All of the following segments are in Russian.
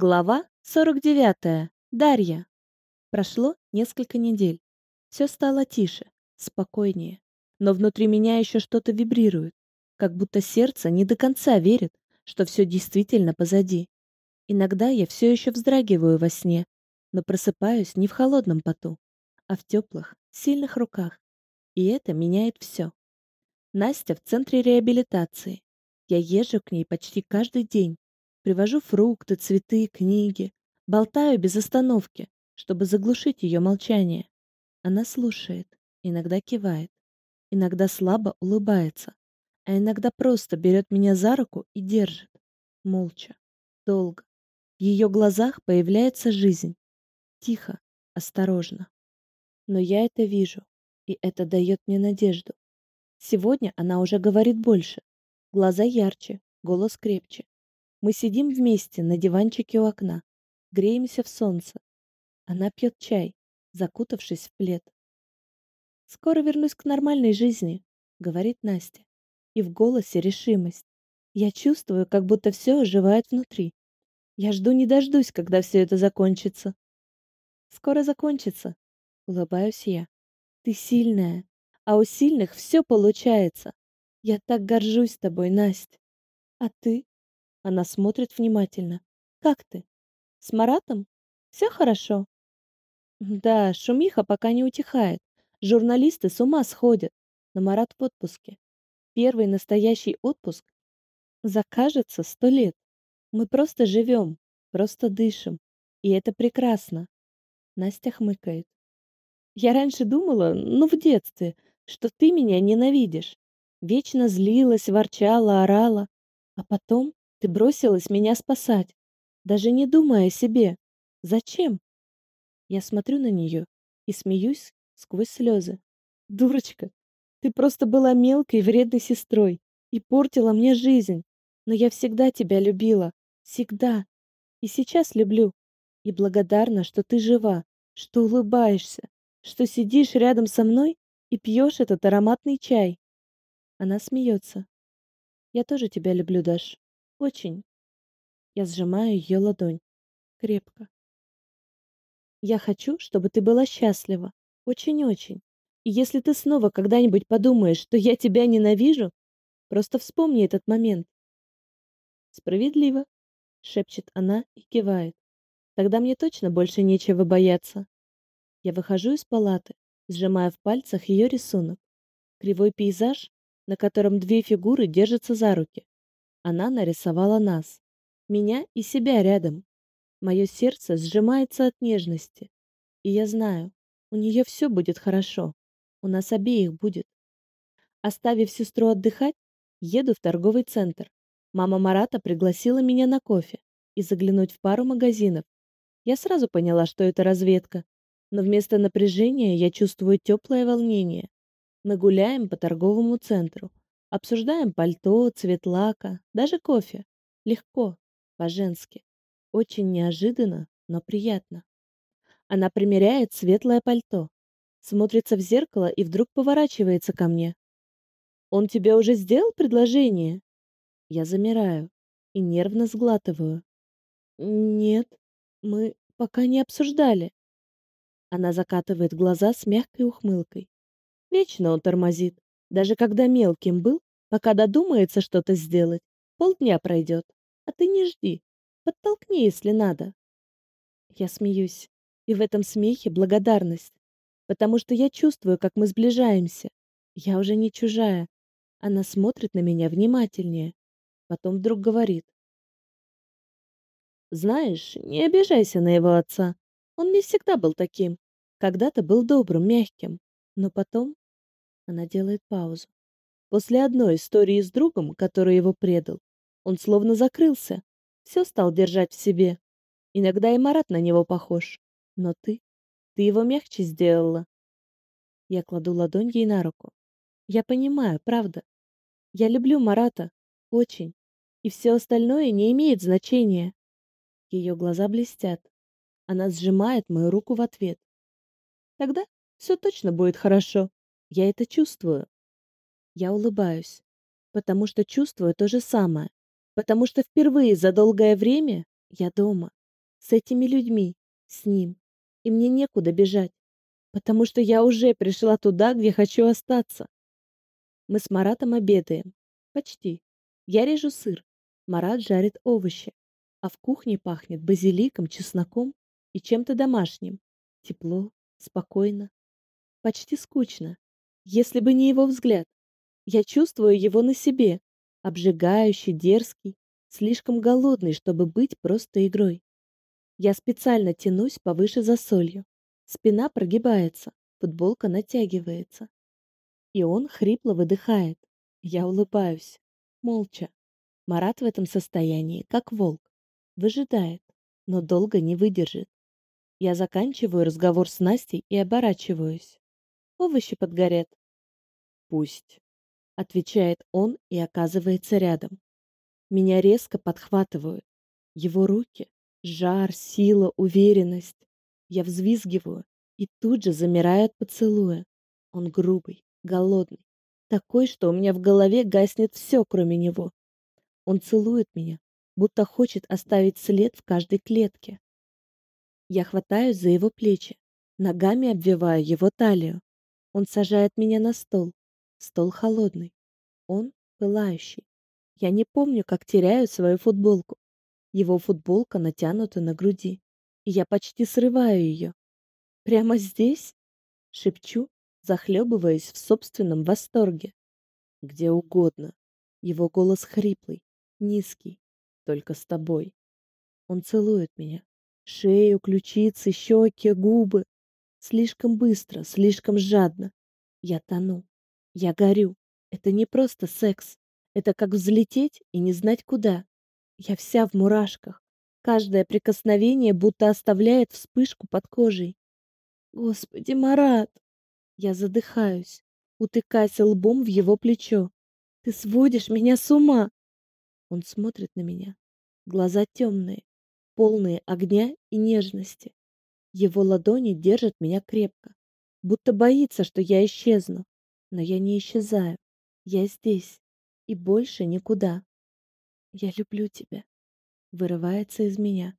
Глава 49. Дарья. Прошло несколько недель. Все стало тише, спокойнее. Но внутри меня еще что-то вибрирует, как будто сердце не до конца верит, что все действительно позади. Иногда я все еще вздрагиваю во сне, но просыпаюсь не в холодном поту, а в теплых, сильных руках. И это меняет все. Настя в центре реабилитации. Я езжу к ней почти каждый день, Привожу фрукты, цветы, книги. Болтаю без остановки, чтобы заглушить ее молчание. Она слушает, иногда кивает, иногда слабо улыбается, а иногда просто берет меня за руку и держит. Молча, долго. В ее глазах появляется жизнь. Тихо, осторожно. Но я это вижу, и это дает мне надежду. Сегодня она уже говорит больше. Глаза ярче, голос крепче. Мы сидим вместе на диванчике у окна, греемся в солнце. Она пьет чай, закутавшись в плед. «Скоро вернусь к нормальной жизни», — говорит Настя. И в голосе решимость. Я чувствую, как будто все оживает внутри. Я жду не дождусь, когда все это закончится. «Скоро закончится», — улыбаюсь я. «Ты сильная, а у сильных все получается. Я так горжусь тобой, Настя. А ты?» Она смотрит внимательно. «Как ты? С Маратом? Все хорошо?» «Да, шумиха пока не утихает. Журналисты с ума сходят. Но Марат в отпуске. Первый настоящий отпуск закажется сто лет. Мы просто живем, просто дышим. И это прекрасно. Настя хмыкает. Я раньше думала, ну в детстве, что ты меня ненавидишь. Вечно злилась, ворчала, орала. А потом ты бросилась меня спасать, даже не думая о себе. Зачем? Я смотрю на нее и смеюсь сквозь слезы. Дурочка, ты просто была мелкой вредной сестрой и портила мне жизнь. Но я всегда тебя любила. Всегда. И сейчас люблю. И благодарна, что ты жива, что улыбаешься, что сидишь рядом со мной и пьешь этот ароматный чай. Она смеется. Я тоже тебя люблю, Даш. Очень. Я сжимаю ее ладонь. Крепко. Я хочу, чтобы ты была счастлива. Очень-очень. И если ты снова когда-нибудь подумаешь, что я тебя ненавижу, просто вспомни этот момент. Справедливо, шепчет она и кивает. Тогда мне точно больше нечего бояться. Я выхожу из палаты, сжимая в пальцах ее рисунок. Кривой пейзаж, на котором две фигуры держатся за руки. Она нарисовала нас. Меня и себя рядом. Мое сердце сжимается от нежности. И я знаю, у нее все будет хорошо. У нас обеих будет. Оставив сестру отдыхать, еду в торговый центр. Мама Марата пригласила меня на кофе и заглянуть в пару магазинов. Я сразу поняла, что это разведка. Но вместо напряжения я чувствую теплое волнение. Мы гуляем по торговому центру. Обсуждаем пальто, цвет лака, даже кофе. Легко, по-женски. Очень неожиданно, но приятно. Она примеряет светлое пальто, смотрится в зеркало и вдруг поворачивается ко мне. «Он тебе уже сделал предложение?» Я замираю и нервно сглатываю. «Нет, мы пока не обсуждали». Она закатывает глаза с мягкой ухмылкой. Вечно он тормозит. Даже когда мелким был, пока додумается что-то сделать, полдня пройдет. А ты не жди. Подтолкни, если надо. Я смеюсь. И в этом смехе благодарность. Потому что я чувствую, как мы сближаемся. Я уже не чужая. Она смотрит на меня внимательнее. Потом вдруг говорит. Знаешь, не обижайся на его отца. Он не всегда был таким. Когда-то был добрым, мягким. Но потом она делает паузу. После одной истории с другом, который его предал, он словно закрылся, все стал держать в себе. Иногда и Марат на него похож. Но ты, ты его мягче сделала. Я кладу ладонь ей на руку. Я понимаю, правда. Я люблю Марата. Очень. И все остальное не имеет значения. Ее глаза блестят. Она сжимает мою руку в ответ. Тогда все точно будет хорошо. Я это чувствую. Я улыбаюсь, потому что чувствую то же самое, потому что впервые за долгое время я дома, с этими людьми, с ним. И мне некуда бежать, потому что я уже пришла туда, где хочу остаться. Мы с Маратом обедаем. Почти. Я режу сыр. Марат жарит овощи. А в кухне пахнет базиликом, чесноком и чем-то домашним. Тепло, спокойно. Почти скучно. Если бы не его взгляд. Я чувствую его на себе. Обжигающий, дерзкий, слишком голодный, чтобы быть просто игрой. Я специально тянусь повыше за солью. Спина прогибается, футболка натягивается. И он хрипло выдыхает. Я улыбаюсь. Молча. Марат в этом состоянии, как волк. Выжидает, но долго не выдержит. Я заканчиваю разговор с Настей и оборачиваюсь. Овощи подгорят. Пусть. Отвечает он и оказывается рядом. Меня резко подхватывают. Его руки. Жар, сила, уверенность. Я взвизгиваю и тут же замираю от поцелуя. Он грубый, голодный, такой, что у меня в голове гаснет все, кроме него. Он целует меня, будто хочет оставить след в каждой клетке. Я хватаюсь за его плечи, ногами обвиваю его талию. Он сажает меня на стол. Стол холодный. Он пылающий. Я не помню, как теряю свою футболку. Его футболка натянута на груди, и я почти срываю ее. Прямо здесь? Шепчу, захлебываясь в собственном восторге. Где угодно. Его голос хриплый, низкий, только с тобой. Он целует меня. Шею, ключицы, щеки, губы. Слишком быстро, слишком жадно. Я тону. Я горю. Это не просто секс. Это как взлететь и не знать куда. Я вся в мурашках. Каждое прикосновение будто оставляет вспышку под кожей. Господи, Марат! Я задыхаюсь, утыкаясь лбом в его плечо. Ты сводишь меня с ума! Он смотрит на меня. Глаза темные, полные огня и нежности. Его ладони держат меня крепко, будто боится, что я исчезну. Но я не исчезаю. Я здесь. И больше никуда. Я люблю тебя. Вырывается из меня.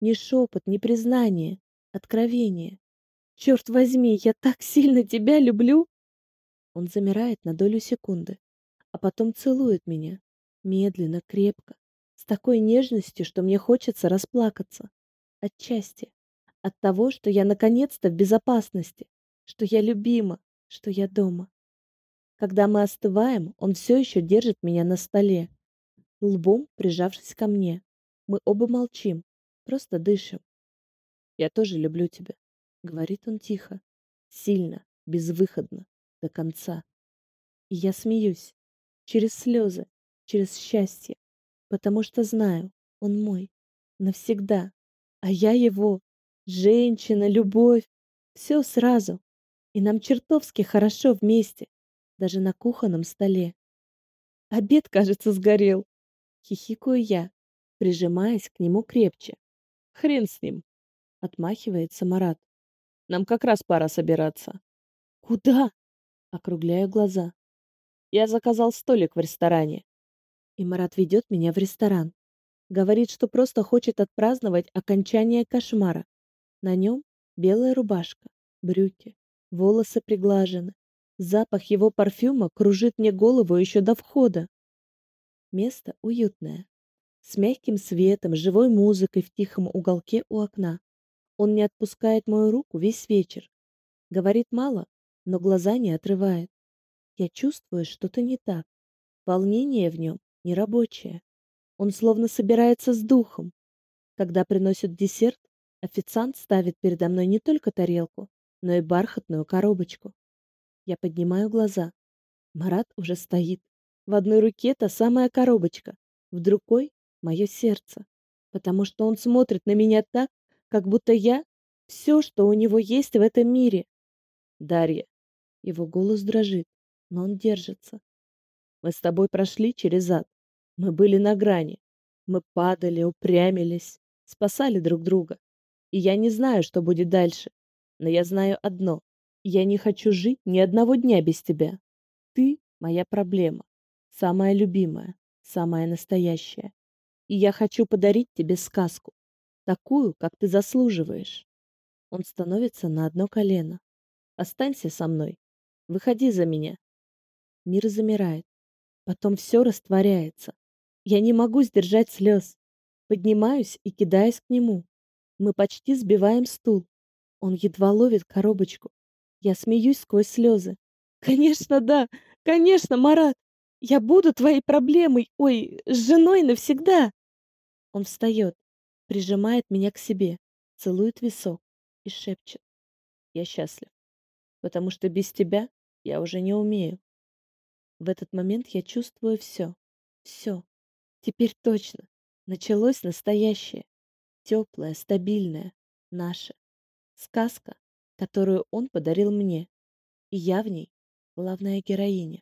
Ни шепот, ни признание. Откровение. Черт возьми, я так сильно тебя люблю. Он замирает на долю секунды, а потом целует меня. Медленно, крепко. С такой нежностью, что мне хочется расплакаться. От счастья. От того, что я наконец-то в безопасности. Что я любима. Что я дома. Когда мы остываем, он все еще держит меня на столе, лбом прижавшись ко мне. Мы оба молчим, просто дышим. «Я тоже люблю тебя», — говорит он тихо, сильно, безвыходно, до конца. И я смеюсь, через слезы, через счастье, потому что знаю, он мой, навсегда, а я его, женщина, любовь, все сразу. И нам чертовски хорошо вместе даже на кухонном столе. Обед, кажется, сгорел. Хихикаю я, прижимаясь к нему крепче. Хрен с ним. Отмахивается Марат. Нам как раз пора собираться. Куда? Округляю глаза. Я заказал столик в ресторане. И Марат ведет меня в ресторан. Говорит, что просто хочет отпраздновать окончание кошмара. На нем белая рубашка, брюки, волосы приглажены, Запах его парфюма кружит мне голову еще до входа. Место уютное, с мягким светом, живой музыкой в тихом уголке у окна. Он не отпускает мою руку весь вечер. Говорит мало, но глаза не отрывает. Я чувствую что-то не так. Волнение в нем нерабочее. Он словно собирается с духом. Когда приносят десерт, официант ставит передо мной не только тарелку, но и бархатную коробочку. Я поднимаю глаза. Марат уже стоит. В одной руке та самая коробочка, в другой — мое сердце. Потому что он смотрит на меня так, как будто я — все, что у него есть в этом мире. Дарья. Его голос дрожит, но он держится. Мы с тобой прошли через ад. Мы были на грани. Мы падали, упрямились, спасали друг друга. И я не знаю, что будет дальше. Но я знаю одно. Я не хочу жить ни одного дня без тебя. Ты — моя проблема, самая любимая, самая настоящая. И я хочу подарить тебе сказку. Такую, как ты заслуживаешь. Он становится на одно колено. Останься со мной. Выходи за меня. Мир замирает. Потом все растворяется. Я не могу сдержать слез. Поднимаюсь и кидаюсь к нему. Мы почти сбиваем стул. Он едва ловит коробочку. Я смеюсь сквозь слезы. Конечно, да. Конечно, Марат. Я буду твоей проблемой. Ой, с женой навсегда. Он встает, прижимает меня к себе, целует висок и шепчет. Я счастлив, потому что без тебя я уже не умею. В этот момент я чувствую все. Все. Теперь точно. Началось настоящее. Теплое, стабильное. Наше. Сказка, которую он подарил мне. И я в ней главная героиня.